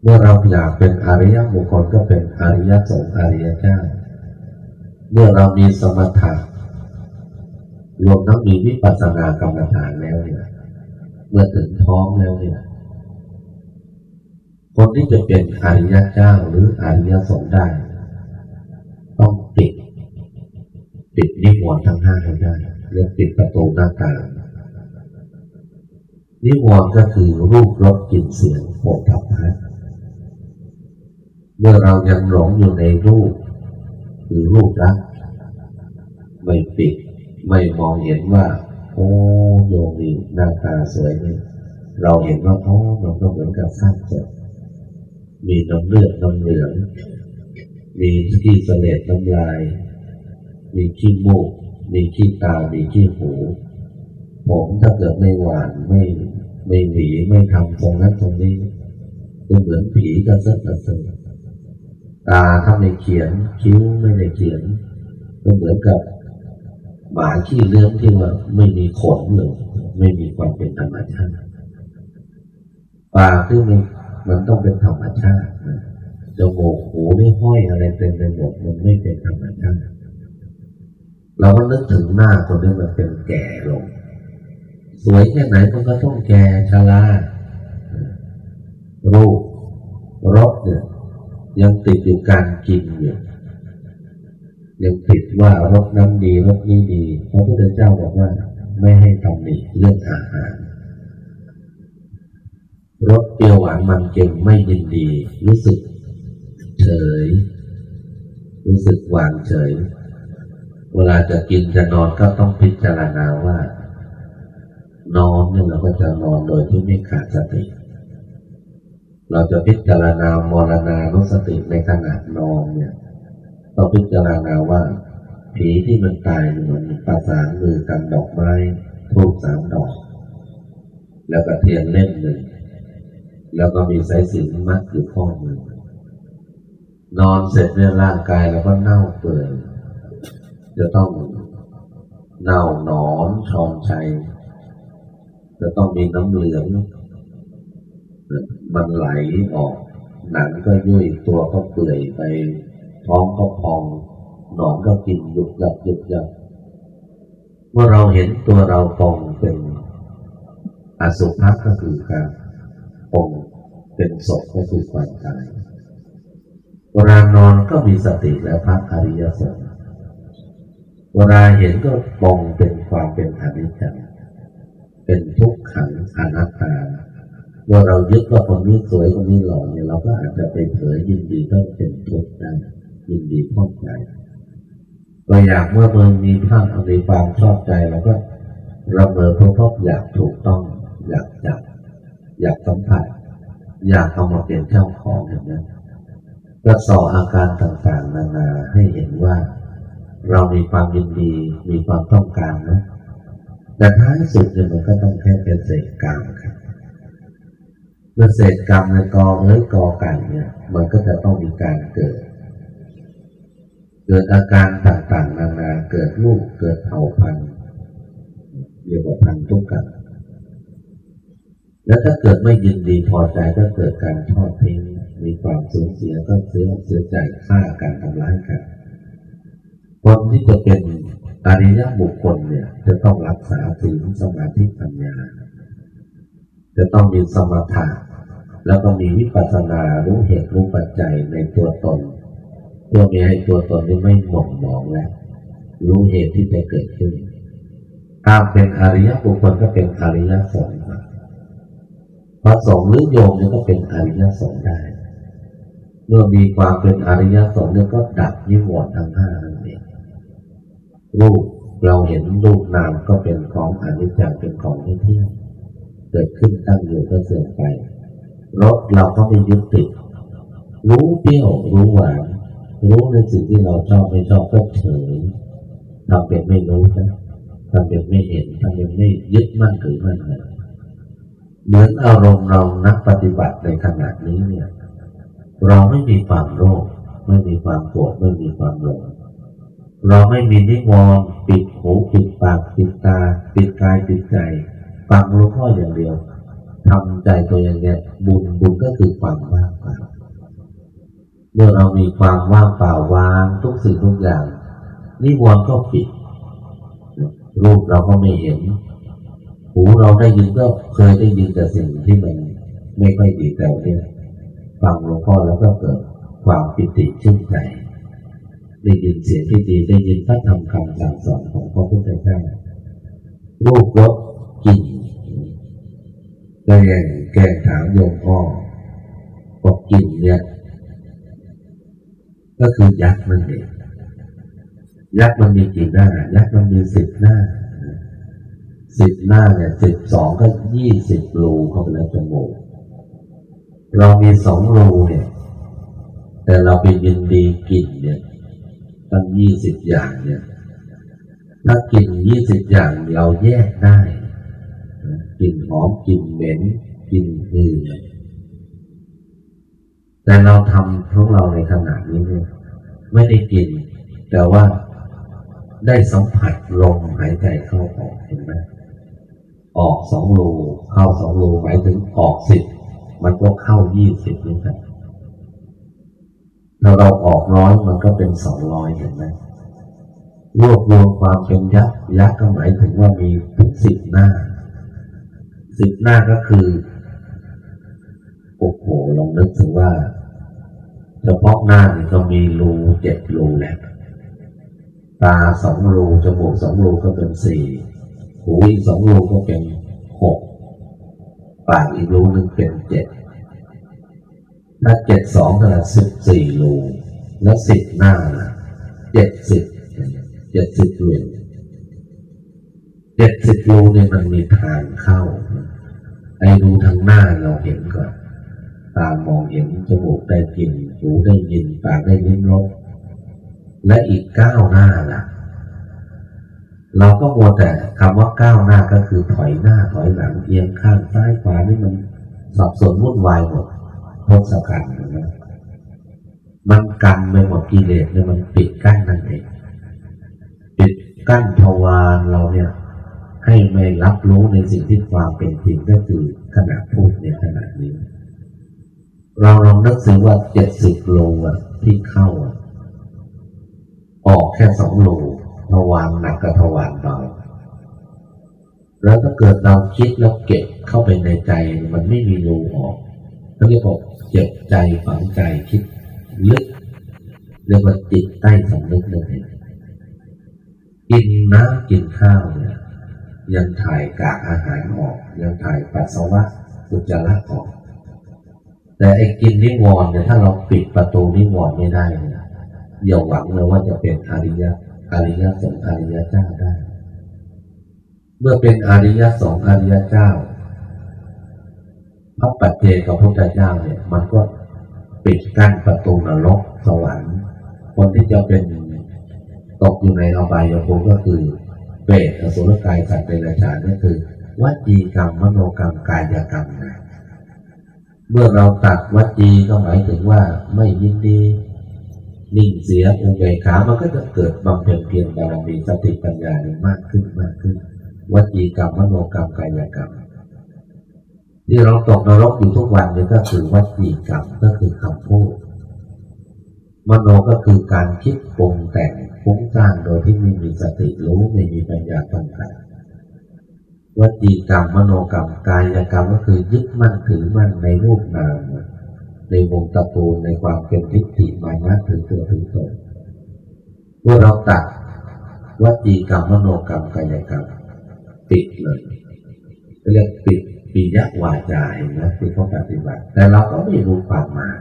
เมื่อเราอยากเป็นอริยบุคคลก็เป็นอริยสงฆ์อริยเจ้า เมื่อเรามีสมถะ รวมทั้งมีวิปัสสนากรรมฐานแล้วเนี่ยเมื่อถึงท้องแล้วเนี่ยคนที่จะเป็นอริยเจ้าหรืออริยสงฆ์ได้ ต้องปิดปิดนิวรณ์ทั้งห้าให้ได้เรียกปิดประตูหน้าต่างนิวรณ์ก็คือรูปรสกลิ่นเสียงโผฏฐัพพะเมื่อเรายังหลงอยู่ในรูปหรือรูปรักไม่ปิด ไม่มองเห็นว่า โอ้โยมนี่หน้าตาสวยนี่เราเห็นว่าโอ้มันก็เหมือนกับสร้างศพมีน้ำเลือดน้ำเหลือง มีขี้เสลดน้ำลาย มีขี้มูก มีขี้ตา มีขี้หู ผมถ้าเกิดไม่หวานไม่ไม่หวีไม่ทำตรงนั้นตรงนี้ก็เหมือนผีกระเซิกกระเซิงตาถ้าไม่เขียนคิ้วไม่ได้เขียนก็เหมือนกับ หมาขี้เลื้อมที่ว่าไม่มีขนเลยไม่มีความเป็นธรรมชาติปากที่มันมันต้องเป็นธรรมชาติจมูกหูนี่ห้อยอะไรเต็มไปหมดมันไม่เป็นธรรมชาติเราก็นึกถึงหน้าคนที่มันเป็นแก่ลง สวยแค่ไหนมันก็ต้องแก่ชรารูปรสเนี่ยยังติดอยู่การกินอยู่ ยังติดว่ารสน้ำดีรสนี้ดีพระพุทธเจ้าบอกว่าไม่ให้ทำนี่เรื่องอาหารรสเปรี้ยวหวานมันเค็มไม่ยินดี รู้สึกเฉย รู้สึกวางเฉย เวลาจะกินจะนอนก็ต้องพิจารณาว่า นอนเนี่ยเราก็จะนอนโดยที่ไม่ขาดสติเราจะพิจารณามรณานุสติในขณะนอนเนี่ย ต้องพิจารณาว่า ผีที่มันตายเหมือนประสานมือกันดอกไม้ทูบสามดอก แล้วก็เทียนเล่มหนึ่ง แล้วก็มีสายสินมัดอยู่ข้อมือ นอนเสร็จเนี่ยร่างกายเราก็เน่าเปื่อยจะต้องเน่าหนอนชอนชัยจะต้องมีน้ำเหลือง มันไหลออก หนังก็ยุ่ยตัวก็เปื่อยไป ท้องก็พอง หนอนก็กินหยุดหยับหยุดหยับเมื่อเราเห็นตัวเราพองเป็นอสุภะก็คือการพองเป็นศพก็คือความตายเวลานอนก็มีสติและพักอริยสัจเวลาเห็นก็ปองเป็นความเป็นอนิจจ์เป็นทุกขังอนัตตาเมื่อเรายึดว่าคนนี้สวยคนนี้หล่อเนี่ยเราก็อาจจะไปเผยยินดีก็เป็นทุกข์ได้ ยินดีพอใจก็อย่ากเมื่อมันมีภาพมีความชอบใจเราก็ระเบิดเพราะอยากถูกต้อง อยากจับอยากสัมผัส อยากเอามาเป็นเจ้าของอย่างนั้นก็ส่ออาการต่างๆ นานาให้เห็นว่า เรามีความยินดีมีความต้องการนะแต่ท้ายสุดเนี่ยมันก็ต้องแค่เป็นเศษกรรมครับเมื่อเศษกรรมในกอเอ้ยกอไก่เนี่ย มันก็จะต้องมีการเกิด เกิดอาการต่างๆนานาเกิดลูกเกิดเผ่าพันธุ์เรียกว่าพันธุกรรมแล้วถ้าเกิดไม่ยินดีพอใจก็เกิดการทอดทิ้งมีความสูญเสียก็เสียเสียใจฆ่าการทำร้ายกันคนที่จะเป็นอริยบุคคลเนี่ย จะต้องรักษาศีลสมาธิปัญญา จะต้องมีสมถะแล้วก็มีวิปัสสนารู้เหตุรู้ปัจจัยในตัวตน เพื่อมีให้ตัวตนนี้ไม่หม่นหมองแล้วรู้เหตุที่จะเกิดขึ้นถ้าเป็นอริยบุคคลก็เป็นอริยสงฆ์พระสงฆ์หรือโยมนี่ก็เป็นอริยสงฆ์ได้ เมื่อมีความเป็นอริยสงฆ์เนี่ก็ดับนิวรณ์ทั้งห้านั่นเองรูปเราเห็นรูปนามก็เป็นของอนิจจังเป็นของไม่เที่ยงเกิดขึ้นตั้งอยู่ก็เสื่อมไปรสเราก็ไม่ยึดติดรู้เปรี้ยวรู้หวาน รู้ในสิ่งที่เราชอบไม่ชอบก็เฉยทำเป็นไม่รู้นะทำเป็นไม่เห็นทำเป็นไม่ยึดมั่นถือมั่นเลยเหมือนอารมณ์เรานักปฏิบัติในขณะนี้เนี่ย เราไม่มีความโลภไม่มีความโกรธไม่มีความหลงเราไม่มีนิวรณ์ปิดหูปิดปากปิดตา ปิดกายปิดใจฟังหลวงพ่ออย่างเดียวทำใจตัวอย่างเนี้ยบุญบุญก็คือความว่างเปล่า เมื่อเรามีความว่างเปล่าวางทุกสิ่งทุกอย่างนิวรณ์ก็ปิด รูปเราก็ไม่เห็น หูเราได้ยินก็เคยได้ยินแต่สิ่งที่มันไม่ค่อยดีแต่เนี่ยฟังหลวงพ่อแล้วก็เกิดความปิติชื่นใจได้ยินเสียงที่ดีได้ยินพระธรรมคำสั่งสอนของพระพุทธเจ้ารูปรสกลิ่นก็ยังแก้ถามโยมพ่อบอกกลิ่นเนี่ย ก็คือยักษ์มันเองยักษ์มันมีกี่หน้า ยักษ์มันมีสิบหน้าสิบหน้าเนี่ยสิบสองก็ยี่สิบรูเข้าไปแล้วจมูกเรามีสองรูเนี่ย แต่เราไปยินดีกินเนี่ยตั้งยี่สิบอย่างเนี่ย ถ้ากินยี่สิบอย่างเราแยกได้ กินหอมกินเหม็นกินหืน แต่เราทำของเราในขณะนี้เนี่ยไม่ได้กลิ่นแต่ว่าได้สัมผัสลมหายใจเข้าออกเห็นไหมออกสองรูเข้าสองรูหมายถึงออกสิบมันก็เข้ายี่สิบนี่ครับถ้าเราออกร้อยมันก็เป็นสองร้อยเห็นไหมรวบรวมความเป็นยักษ์ยักษ์ก็หมายถึงว่ามีสิบหน้าสิบหน้าก็คือ นึกถึงว่าเฉพาะหน้านี่ก็มีรูเจ็ดรูแหละตาสองรูจมูกสองรูก็เป็นสี่หูอีกสองรูก็เป็นหกปากอีกรูหนึ่งเป็นเจ็ดถ้าเจ็ดสองก็สิบสี่รูแล้วสิบหน้าเจ็ดสิบเจ็ดสิบรูเจ็ดสิบรูเนี่ยมันมีทางเข้าไอ้รูทางหน้าเราเห็นก่อน ตามองเห็น จมูกได้กลิ่น หูได้ยิน ปากได้ลิ้มรส และอีกก้าวหน้าล่ะ เราก็มัวแต่คำว่าก้าวหน้าก็คือถอยหน้าถอยหลังเอียงข้างซ้ายขวานี่มันสับสนวุ่นวายหมดทศกัณฐ์นะมันกันไปหมดกิเลสเนี่ยมันปิดกั้นนั่นเองปิดกั้นทวารเราเนี่ยให้ไม่รับรู้ในสิ่งที่ความเป็นจริงก็คือขณะพูดในขณะนี้ เราลองนึกถึงว่าเจ็ดสิบโลที่เข้าอออกแค่สองโลทวารหนักกับทวารเบาแล้วถ้าเกิดเราคิดแล้วเก็บเข้าไปในใจมันไม่มีรูออกเขาเรียกว่าเจ็บใจฝังใจคิดลึกเรียกว่าจิตใต้สำนึกเลยกินน้ำกินข้าวเนี่ยยังถ่ายกากอาหารออก ยังถ่ายปัสสาวะอุจจาระออก แต่ไอ้กินนิวรณ์เนี่ยถ้าเราปิดประตูนิวรณ์ไม่ได้เนี่ยอย่าหวังเลยว่าจะเป็นอริยะอริยสงฆ์อริยเจ้าได้ เมื่อเป็นอริยสงฆ์อริยเจ้าพระปัจเจกับพระพุทธเจ้าเนี่ยมันก็ปิดกั้นประตูนรกสวรรค์ คนที่จะเป็นตกอยู่ในอบายภูมิก็คือเปรตอสุรกายสัตว์เดรัจฉานก็คือวัจีกรรมมโนกรรมกายกรรมนะ เมื่อเราตัดวัจีก็หมายถึงว่าไม่ยินดีนิ่งเสียอุเบกขา มันก็จะเกิดบำเพ็ญเพียรบารมีสติปัญญานี่มากขึ้นมากขึ้นวัจีกรรมมโนกรรมกายกรรมที่เราตกนรกอยู่ทุกวันนี่ก็คือวัจีกรรมก็คือคำพูดมโนก็คือการคิดปรุงแต่งฟุ้งซ่านโดยที่ไม่มีสติรู้ไม่มีปัญญาตั้งใจ วจีกรรมมโนกรรมกายกรรมก็คือยึดมั่นถือมั่นในรูปนามในวงตะปูในความเป็นทิฏฐิมายนถึงตัวถึงตนเมื่อเราตัดวจีกรรมมโนกรรมกายกรรมปิดเลยเรียกปิดปียะวาจาเห็นไหมที่เขาปฏิบัติ แต่เราก็ไม่รู้ความหมาย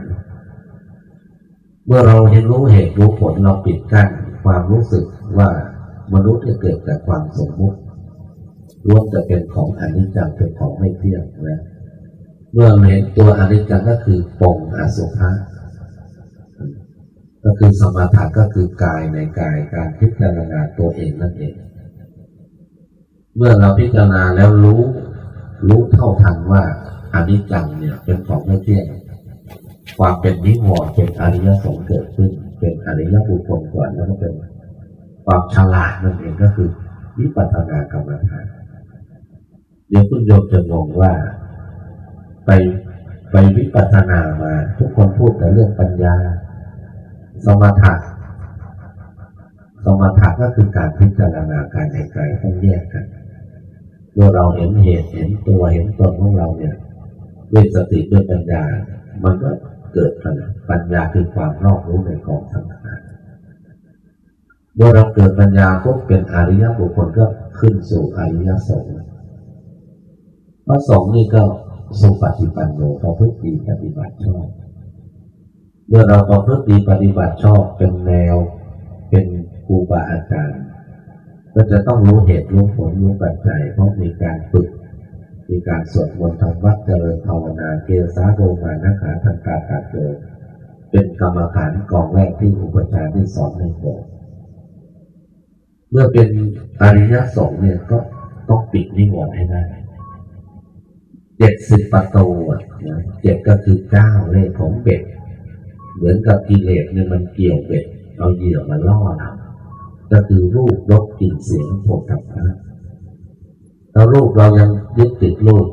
เมื่อเราเห็นรู้เหตุรู้ผลเราปิดกั้นความรู้สึกว่ามนุษย์จะเกิดจากความสมมุติ รวมจะเป็นของอนิจจังเป็นของไม่เที่ยงนะเมื่อเห็นตัวอนิจจังก็คือปงอสุภะก็คือสมาธิก็คือกายในกายการพิจารณาตัวเองนั่นเอง เมื่อเราพิจารณาแล้วรู้ รู้เท่าทันว่าอนิจจังเนี่ยเป็นของไม่เที่ยงความเป็นนิวรณ์เป็นอริยสงฆ์เกิดขึ้น เป็นอริยบุคคลก่อนแล้วก็เป็นความฉลาดนั่นเองก็คือวิปัสสนากรรมฐาน เดี๋ยวคุณโยมจะงงว่า ไปไปวิปัสสนามา ทุกคนพูดแต่เรื่องปัญญา สมถะสมถะก็คือการพิจารณากายในกายต้องแยกกันเมื่อเราเห็นเหตุเห็นตัวเห็นตนของเราเนี่ยด้วยสติด้วยปัญญา มันก็เกิดปัญญาคือความรอบรู้ในกองสังขารเมื่อเราเกิดปัญญาก็เป็นอริยบุคคลก็ขึ้นสู่อริยสงฆ์ พระสงฆ์นี่ก็สุปฏิปันโนประพฤติปฏิบัติชอบเมื่อเราประพฤติปฏิบัติชอบเป็นแนวเป็นครูบาอาจารย์ก็จะต้องรู้เหตุรู้ผลรู้ปัจจัยเพราะมีการฝึก มีการสวดมนต์ทำวัดเจริญภาวนาเกสาโรมานาขาทันตาตาเกิดเป็นกรรมฐานกองแรกที่อุปชาที่สอนในโบสถ์เมื่อเป็นอริยสงฆ์เนี่ยก็ต้องปิดนิวรณ์ให้ได้ เจ็ดสิบประตูเจ็ดก็คือเก้าเลขของเบ็ด เหมือนกับกิเลสเนี่ยมันเกี่ยวเบ็ดเอาเหยื่อมาล่อเราก็คือรูปรสกลิ่นเสียงโผฏฐัพพะถ้ารูปเรายังยึดติดรูป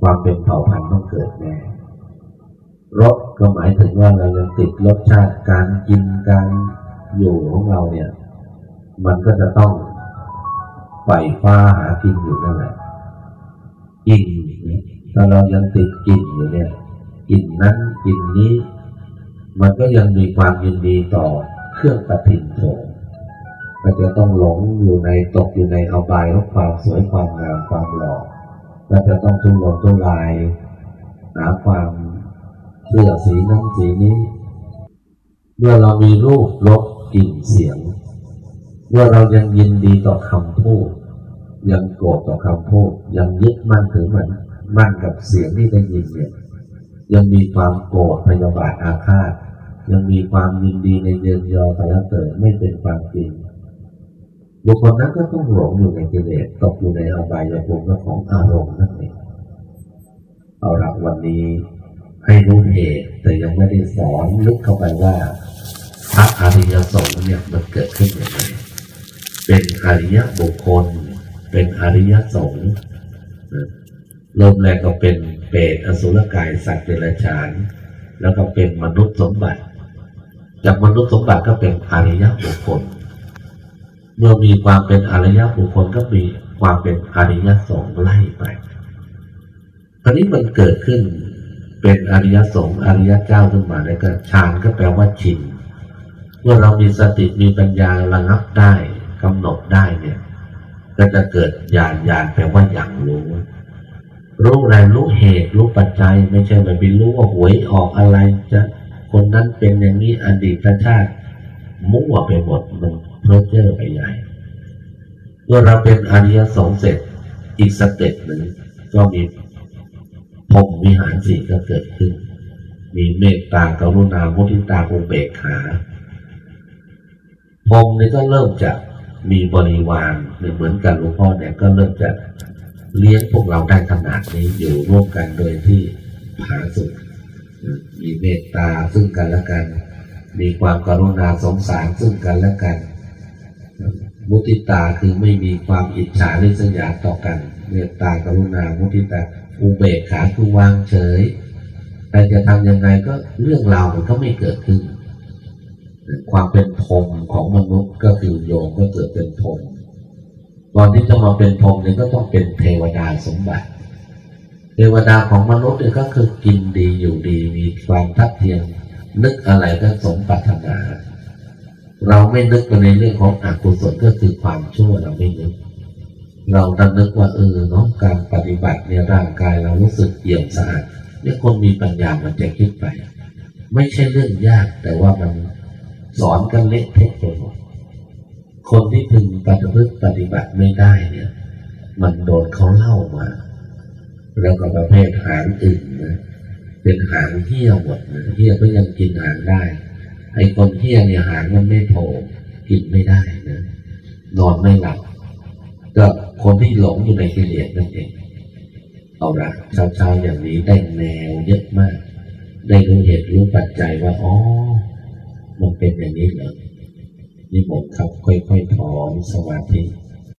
ความเป็นเผ่าพันธุ์ต้องเกิดแน่รสก็หมายถึงว่าเรายังติดรสชาติการกินการอยู่ของเราเนี่ย มันก็จะต้องไฝ่ฟ้าหากินอยู่นั่นแหละกิน ถ้าเรายังติดกินอยู่เนี่ยกินนั้นกินนี้ มันก็ยังมีความยินดีต่อเครื่องปฏินโฉมก็จะต้องหลงอยู่ในตกอยู่ในเอาบายของความสวยความงามความหล่อก็จะต้องทุ่งลงทุ่งลายหาความเสื้อสีนั้นสีนี้ เมื่อเรามีรูปรสกลิ่นเสียง เมื่อเรายังยินดีต่อคำพูด ยังโกรธต่อคำพูด ยังยึดมั่นถือมัน มั่นกับเสียงที่ได้ยินเนี่ยยังมีความโกรธพยาบาทอาฆาต ยังมีความยินดีในเยินยอสารเสริญไม่เป็นความจริงบุคคลนั้นก็ต้องหลงอยู่ในกิเลสตกอยู่ในอบายภูมิของอารมณ์นั่นเองเอาละวันนี้ให้รู้เหตุแต่ยังไม่ได้สอนลึกเข้าไปว่าพระอริยสงฆ์เนี่ยมันเกิดขึ้นอย่างไรเป็นอริยบุคคล เป็นอริยสงฆ์ เริ่มแรกก็เป็นเปรตอสุรกายสัตว์เดรัจฉาน แล้วก็เป็นมนุษย์สมบัติ จากมนุษย์สมบัติก็เป็นอริยบุคคล เมื่อมีความเป็นอริยบุคคลก็มีความเป็นอริยสงฆ์ไล่ไป ตอนนี้มันเกิดขึ้นเป็นอริยสงฆ์อริยเจ้าขึ้นมาแล้วก็ฌานก็แปลว่าชินเมื่อเรามีสติมีปัญญาระงับได้กำหนดได้เนี่ย ก็จะเกิดญาณญาณแปลว่าอย่างรู้ รู้อะไรรู้เหตุรู้ปัจจัย ไม่ใช่แบบไปรู้ว่าหวยออกอะไรจะคนนั้นเป็นอย่างนี้อดีตชาติมั่วไปหมดมันเพ้อเจ้อไปใหญ่เมื่อเราเป็นอริยสงฆ์เสร็จอีกสเต็ปหนึ่งก็มีพรมวิหารสี่ก็เกิดขึ้น มีเมตตากรุณามุทิตาอุเบกขาพรมนี้ก็เริ่มจากมีบริวารเหมือนกันหลวงพ่อเนี่ยก็เริ่มจะ เลี้ยงพวกเราได้ขนาดนี้อยู่ร่วมกันโดยที่ผาสุดมีเมตตาซึ่งกันและกัน มีความกรุณาสงสารซึ่งกันและกัน มุติตาคือไม่มีความอิจฉาหริษยาต่อกัน เมตตากรุณามุติตาอุเบกขาคือวางเฉย แต่จะทำยังไงก็เรื่องราวมันก็ไม่เกิดขึ้น ความเป็นพรมของมนุษย์ก็คือโยมก็เกิดเป็นพรม ก่อนที่จะมาเป็นพรมเนี่ยก็ต้องเป็นเทวดาสมบัติ เทวดาของมนุษย์เนี่ยก็คือกินดีอยู่ดีมีความทัดเทียมนึกอะไรก็สมปรารถนา เราไม่นึกไปในเรื่องของอกุศลก็คือความชั่วเราไม่นึก เราดันนึกว่าเออเนาะการปฏิบัติในร่างกายเรารู้สึกเอี่ยมสะอาดเนี่ยคนมีปัญญามันจะคิดไป ไม่ใช่เรื่องยากแต่ว่ามันสอนกันเละเทะไปหมด คนที่พึงปฏิบัติปฏิบัติไม่ได้เนี่ย มันโดนเขาเล่ามา แล้วก็ประเภทหางอื่นนะเป็นหางเหี้ยหมดนะเหี้ยก็ยังกินหางได้ ไอ้คนเหี้ยเนี่ยหางมันไม่โผล่กินไม่ได้นะนอนไม่หลับก็คนที่หลงอยู่ในกิเลสนั่นเองเอาละเช้าๆอย่างนี้ได้แนวเยอะมาก ได้รู้เหตุรู้ปัจจัยว่าอ๋อมันเป็นอย่างนี้เหรอ นิมนต์ครับค่อยๆถอนสมาธิ